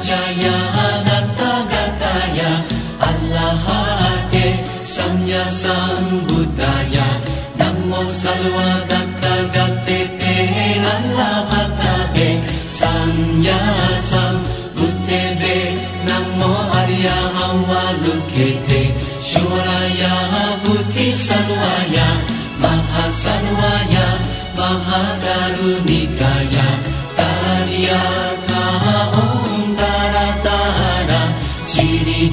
Jaya Anattagataya Allahate Samya Sambuddhaya Namo Salvadattagate Allahatabe Samya Sambuddhebe Namo Arya Avalokite Shuraya Buddhi Salvaya Mahasalvaya Mahadarunikaya Taryataha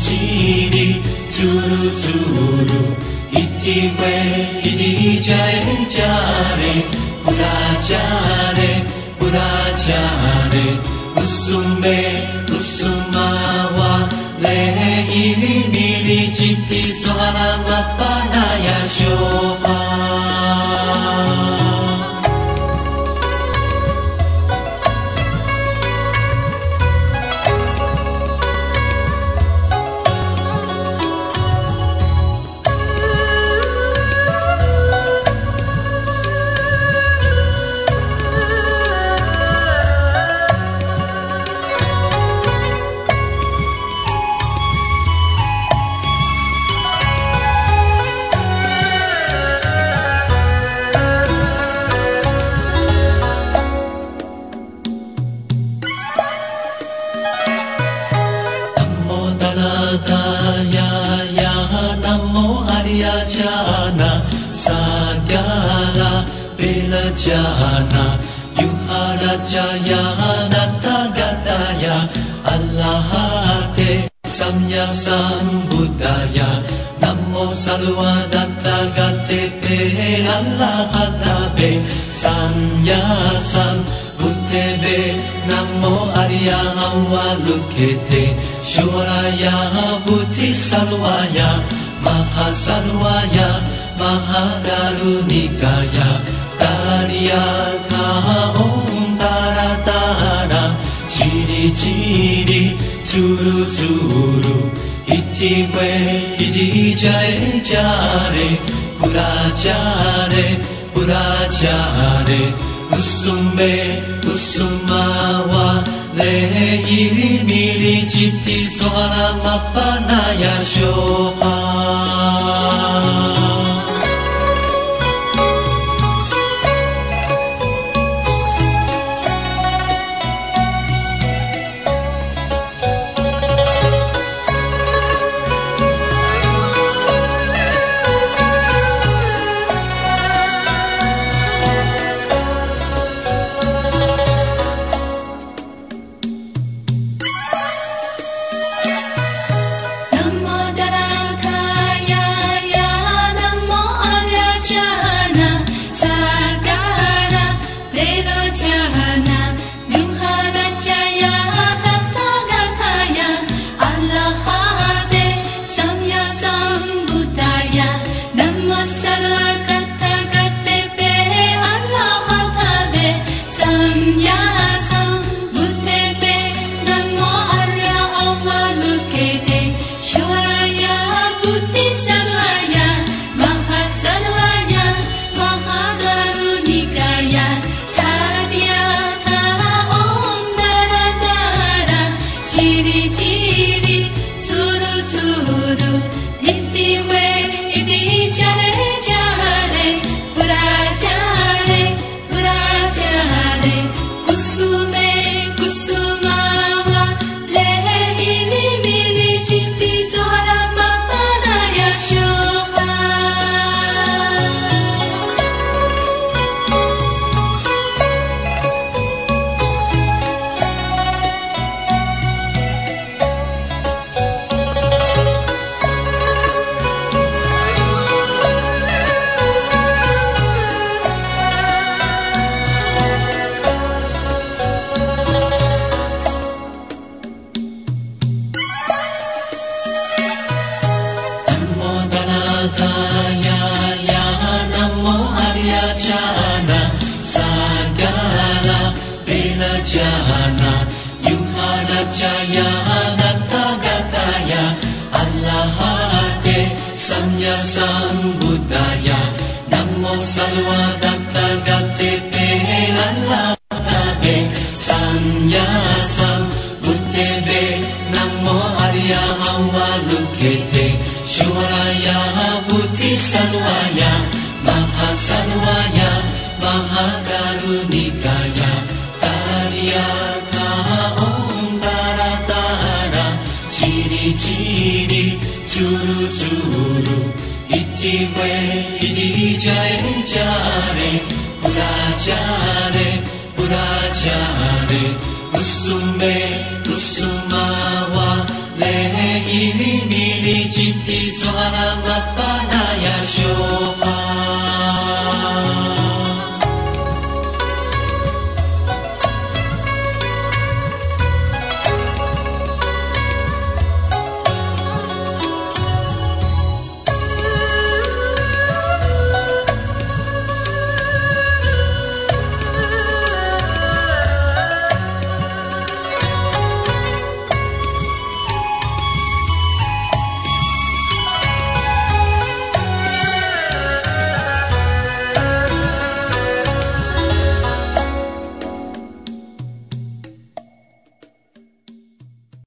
하시니 주루 주루 이티웨 히디자의 자네 부라자네 부라자네 웃음에 웃음마와 레이니 니리 지티 소하나 마빠 ya Ya Namo Aryajana Sagyara Vilajana Yuharajaya Natagataya Allahate Samya Sambuddhaya Namo Salvadattagate Allahatabe Samya Sambuddhebe Namo يا غوالكتي شورا يا بوتي سلوى يا مها سلوى يا مها دارونيكا يا تاريا تاها أم تارا تارا চিরি চিরি চুরু চুরু ইতি বে হিদি যায় যারে পুরাচারে পুরাচারে কুসুমে কুসুমাওয়া 내 이름이리지티소하나 마빠나야 쇼하 Jana Yumana Jaya Anatagataya Allahate Samya Sambuddhaya Namo Salwa Salvadattagate Pe Allahate Samya Sambuddhebe Namo Arya Amalukete Shuraya Bhuti Salvaya Maha Salvaya Maha Karunika 吉里朱噜朱噜，一滴花，一滴茶嘞，茶嘞，不拉茶嘞，不拉茶嘞，乌苏梅，乌苏玛瓦，勒伊咪咪，吉蒂苏哈拉巴。